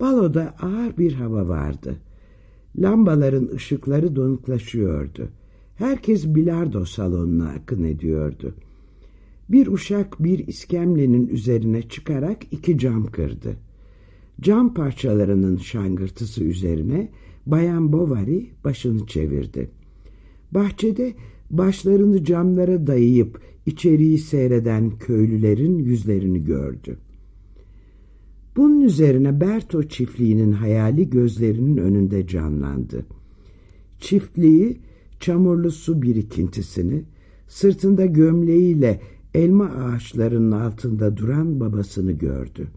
Baloda ağır bir hava vardı. Lambaların ışıkları donuklaşıyordu. Herkes bilardo salonuna akın ediyordu. Bir uşak bir iskemlenin üzerine çıkarak iki cam kırdı. Cam parçalarının şangırtısı üzerine Bayan Bovary başını çevirdi. Bahçede başlarını camlara dayayıp içeriği seyreden köylülerin yüzlerini gördü. Bunun üzerine Berto çiftliğinin hayali gözlerinin önünde canlandı. Çiftliği çamurlu su birikintisini, sırtında gömleğiyle elma ağaçlarının altında duran babasını gördü.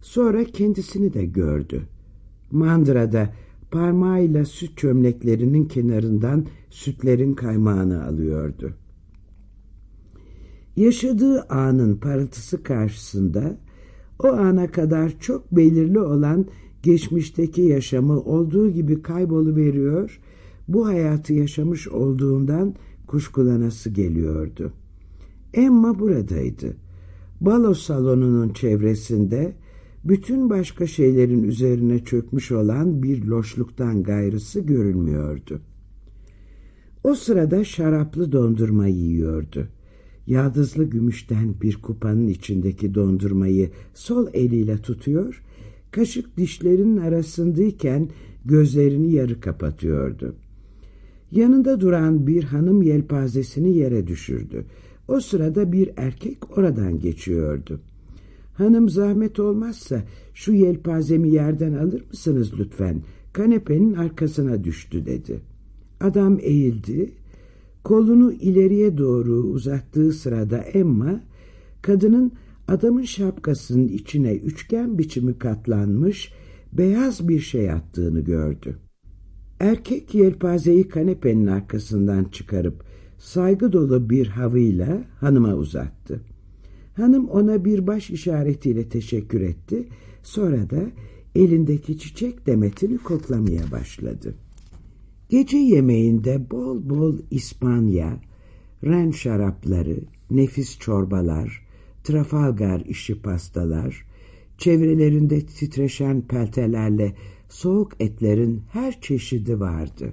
Sonra kendisini de gördü. Mandırada parmağıyla süt çömleklerinin kenarından sütlerin kaymağını alıyordu. Yaşadığı anın parıltısı karşısında o ana kadar çok belirli olan geçmişteki yaşamı olduğu gibi kayboluveriyor, bu hayatı yaşamış olduğundan kuşkulanası geliyordu. Emma buradaydı. Balo salonunun çevresinde bütün başka şeylerin üzerine çökmüş olan bir loşluktan gayrısı görülmüyordu. O sırada şaraplı dondurma yiyordu. Yaldızlı gümüşten bir kupanın içindeki dondurmayı sol eliyle tutuyor, kaşık dişlerinin arasındayken gözlerini yarı kapatıyordu. Yanında duran bir hanım yelpazesini yere düşürdü. O sırada bir erkek oradan geçiyordu. Hanım zahmet olmazsa şu yelpazemi yerden alır mısınız lütfen? Kanepenin arkasına düştü dedi. Adam eğildi. Kolunu ileriye doğru uzattığı sırada Emma, kadının adamın şapkasının içine üçgen biçimi katlanmış beyaz bir şey attığını gördü. Erkek yelpazeyi kanepenin arkasından çıkarıp saygı dolu bir havıyla hanıma uzattı. Hanım ona bir baş işaretiyle teşekkür etti. Sonra da elindeki çiçek demetini koklamaya başladı. Gece yemeğinde bol bol İspanya, ren şarapları, nefis çorbalar, Trafalgar işi pastalar, çevrelerinde titreşen peltelerle soğuk etlerin her çeşidi vardı.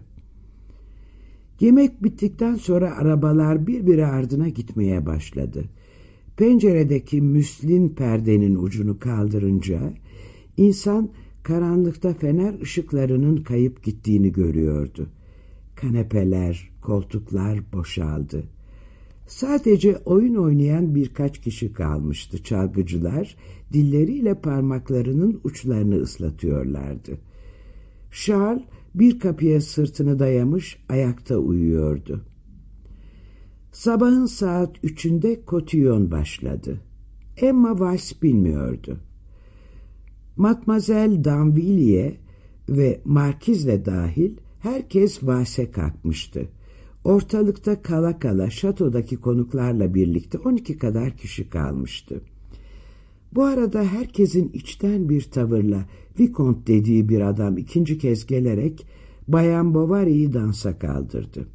Yemek bittikten sonra arabalar birbiri ardına gitmeye başladı. Penceredeki müslin perdenin ucunu kaldırınca insan karanlıkta fener ışıklarının kayıp gittiğini görüyordu. Kanepeler, koltuklar boşaldı. Sadece oyun oynayan birkaç kişi kalmıştı. Çalgıcılar dilleriyle parmaklarının uçlarını ıslatıyorlardı. Charles bir kapıya sırtını dayamış ayakta uyuyordu. Sabahın saat üçünde kotiyon başladı. Emma Weiss bilmiyordu. Matmazel Danvilliers ve Markizle dahil herkes valse kalkmıştı. Ortalıkta kala kala şatodaki konuklarla birlikte 12 kadar kişi kalmıştı. Bu arada herkesin içten bir tavırla Vicomte dediği bir adam ikinci kez gelerek Bayan Bovary'i dansa kaldırdı.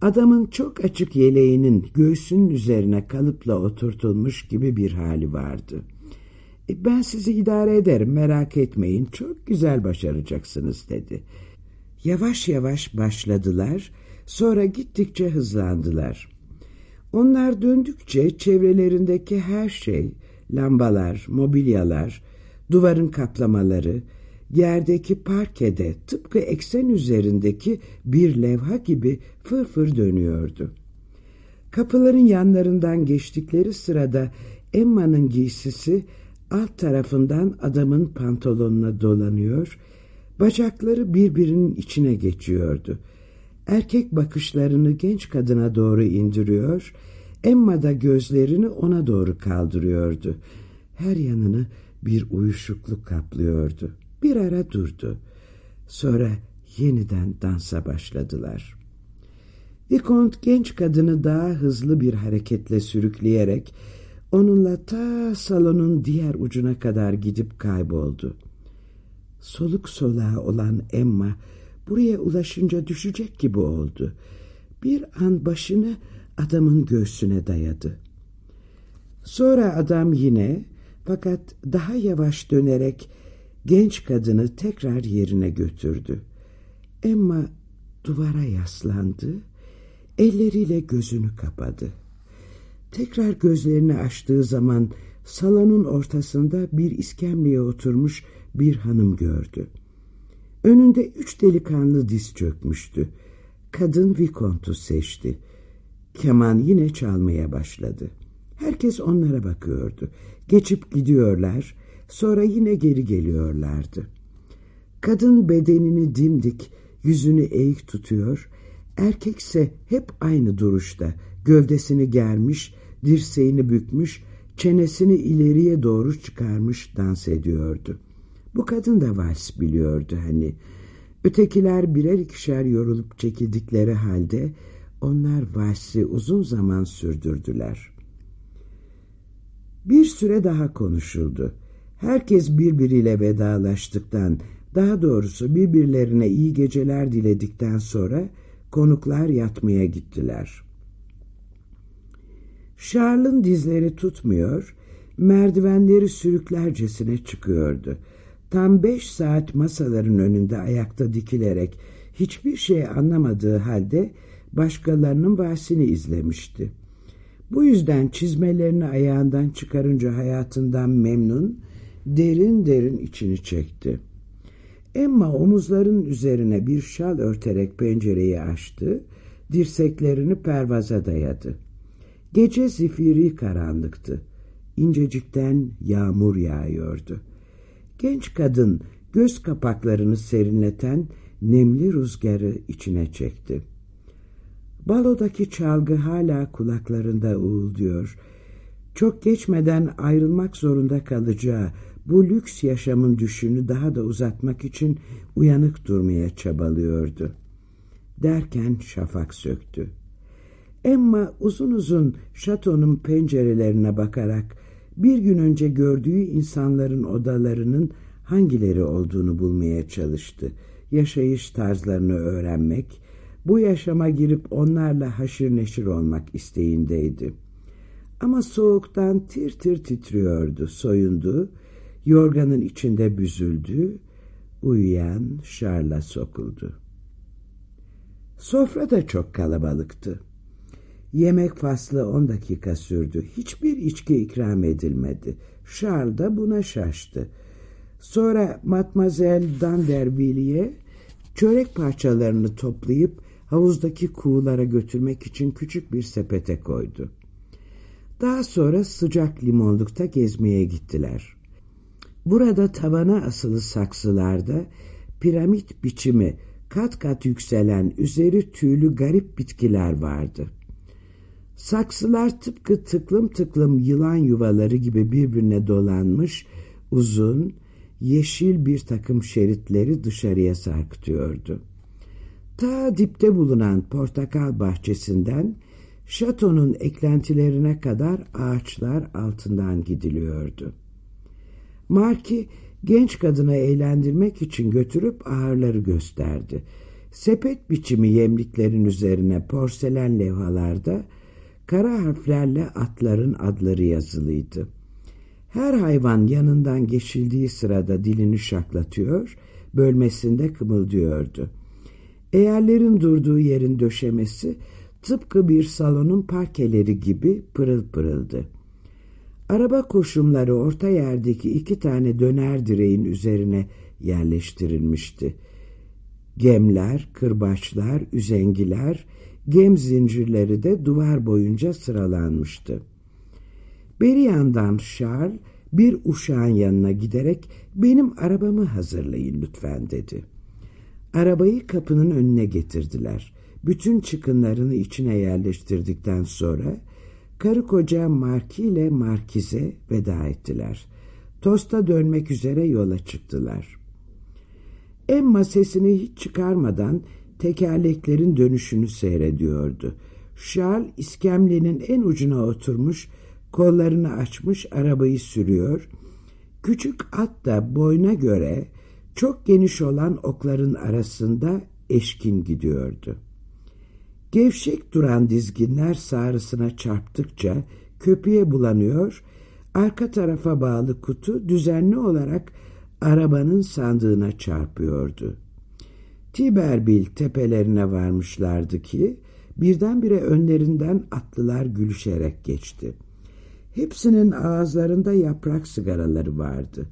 Adamın çok açık yeleğinin göğsünün üzerine kalıpla oturtulmuş gibi bir hali vardı. E, ben sizi idare ederim merak etmeyin çok güzel başaracaksınız dedi. Yavaş yavaş başladılar sonra gittikçe hızlandılar. Onlar döndükçe çevrelerindeki her şey lambalar, mobilyalar, duvarın kaplamaları, yerdeki parkede tıpkı eksen üzerindeki bir levha gibi fırfır dönüyordu. Kapıların yanlarından geçtikleri sırada Emma'nın giysisi alt tarafından adamın pantolonuna dolanıyor, bacakları birbirinin içine geçiyordu. Erkek bakışlarını genç kadına doğru indiriyor, Emma da gözlerini ona doğru kaldırıyordu. Her yanını bir uyuşukluk kaplıyordu. Bir ara durdu. Sonra yeniden dansa başladılar. Vikont genç kadını daha hızlı bir hareketle sürükleyerek onunla ta salonun diğer ucuna kadar gidip kayboldu. Soluk soluğa olan Emma buraya ulaşınca düşecek gibi oldu. Bir an başını adamın göğsüne dayadı. Sonra adam yine fakat daha yavaş dönerek genç kadını tekrar yerine götürdü. Emma duvara yaslandı, elleriyle gözünü kapadı. Tekrar gözlerini açtığı zaman salonun ortasında bir iskemleye oturmuş bir hanım gördü. Önünde üç delikanlı diz çökmüştü. Kadın Vikontu seçti. Keman yine çalmaya başladı. Herkes onlara bakıyordu. Geçip gidiyorlar, sonra yine geri geliyorlardı. Kadın bedenini dimdik, yüzünü eğik tutuyor, erkekse hep aynı duruşta, gövdesini germiş, dirseğini bükmüş, çenesini ileriye doğru çıkarmış dans ediyordu. Bu kadın da vals biliyordu hani. Ötekiler birer ikişer yorulup çekildikleri halde onlar valsi uzun zaman sürdürdüler. Bir süre daha konuşuldu. Herkes birbiriyle vedalaştıktan, daha doğrusu birbirlerine iyi geceler diledikten sonra konuklar yatmaya gittiler. Charles'ın dizleri tutmuyor, merdivenleri sürüklercesine çıkıyordu. Tam beş saat masaların önünde ayakta dikilerek hiçbir şey anlamadığı halde başkalarının vahsini izlemişti. Bu yüzden çizmelerini ayağından çıkarınca hayatından memnun, derin derin içini çekti. Emma omuzların üzerine bir şal örterek pencereyi açtı, dirseklerini pervaza dayadı. Gece zifiri karanlıktı. İncecikten yağmur yağıyordu. Genç kadın göz kapaklarını serinleten nemli rüzgarı içine çekti. Balodaki çalgı hala kulaklarında uğulduyor. Çok geçmeden ayrılmak zorunda kalacağı bu lüks yaşamın düşünü daha da uzatmak için uyanık durmaya çabalıyordu. Derken şafak söktü. Emma uzun uzun şatonun pencerelerine bakarak bir gün önce gördüğü insanların odalarının hangileri olduğunu bulmaya çalıştı. Yaşayış tarzlarını öğrenmek, bu yaşama girip onlarla haşır neşir olmak isteğindeydi. Ama soğuktan tir tir titriyordu, soyundu, yorganın içinde büzüldü, uyuyan şarla sokuldu. Sofra da çok kalabalıktı. Yemek faslı on dakika sürdü. Hiçbir içki ikram edilmedi. Charles da buna şaştı. Sonra Matmazel Danderville'ye çörek parçalarını toplayıp havuzdaki kuğulara götürmek için küçük bir sepete koydu. Daha sonra sıcak limonlukta gezmeye gittiler. Burada tavana asılı saksılarda piramit biçimi kat kat yükselen üzeri tüylü garip bitkiler vardı. Saksılar tıpkı tıklım tıklım yılan yuvaları gibi birbirine dolanmış, uzun, yeşil bir takım şeritleri dışarıya sarkıtıyordu. Ta dipte bulunan portakal bahçesinden şatonun eklentilerine kadar ağaçlar altından gidiliyordu. Marki genç kadını eğlendirmek için götürüp ağırları gösterdi. Sepet biçimi yemliklerin üzerine porselen levhalarda kara harflerle atların adları yazılıydı. Her hayvan yanından geçildiği sırada dilini şaklatıyor, bölmesinde kımıldıyordu. Eğerlerin durduğu yerin döşemesi tıpkı bir salonun parkeleri gibi pırıl pırıldı. Araba koşumları orta yerdeki iki tane döner direğin üzerine yerleştirilmişti. Gemler, kırbaçlar, üzengiler, gem zincirleri de duvar boyunca sıralanmıştı. Beri yandan Charles bir uşağın yanına giderek benim arabamı hazırlayın lütfen dedi. Arabayı kapının önüne getirdiler. Bütün çıkınlarını içine yerleştirdikten sonra karı koca Marki ile Markize veda ettiler. Tosta dönmek üzere yola çıktılar. Emma sesini hiç çıkarmadan tekerleklerin dönüşünü seyrediyordu. Charles iskemlenin en ucuna oturmuş, kollarını açmış arabayı sürüyor. Küçük at da boyuna göre çok geniş olan okların arasında eşkin gidiyordu. Gevşek duran dizginler sağrısına çarptıkça köpüğe bulanıyor, arka tarafa bağlı kutu düzenli olarak arabanın sandığına çarpıyordu. Tiberbil tepelerine varmışlardı ki birdenbire önlerinden atlılar gülüşerek geçti. Hepsinin ağızlarında yaprak sigaraları vardı.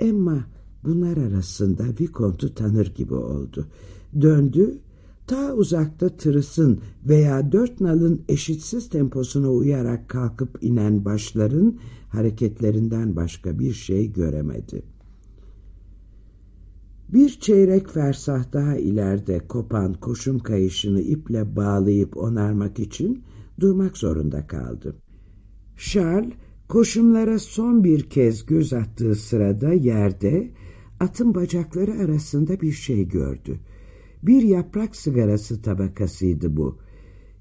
Emma bunlar arasında Vikontu tanır gibi oldu. Döndü, ta uzakta tırısın veya dört nalın eşitsiz temposuna uyarak kalkıp inen başların hareketlerinden başka bir şey göremedi. Bir çeyrek fersah daha ileride kopan koşum kayışını iple bağlayıp onarmak için durmak zorunda kaldı. Charles koşumlara son bir kez göz attığı sırada yerde atın bacakları arasında bir şey gördü. Bir yaprak sigarası tabakasıydı bu.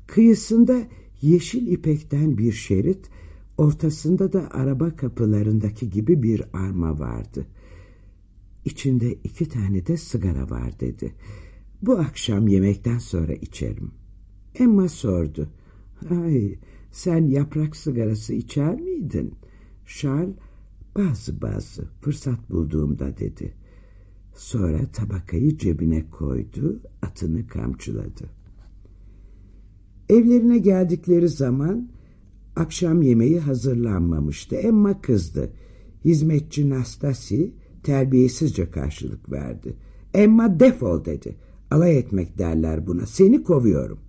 Kıyısında yeşil ipekten bir şerit, ortasında da araba kapılarındaki gibi bir arma vardı. İçinde iki tane de sigara var dedi. Bu akşam yemekten sonra içerim. Emma sordu. Ay, sen yaprak sigarası içer miydin? Charles, bazı bazı, fırsat bulduğumda dedi. Sonra tabakayı cebine koydu, atını kamçıladı. Evlerine geldikleri zaman akşam yemeği hazırlanmamıştı. Emma kızdı. Hizmetçi Nastasi terbiyesizce karşılık verdi. Emma defol dedi. Alay etmek derler buna. Seni kovuyorum.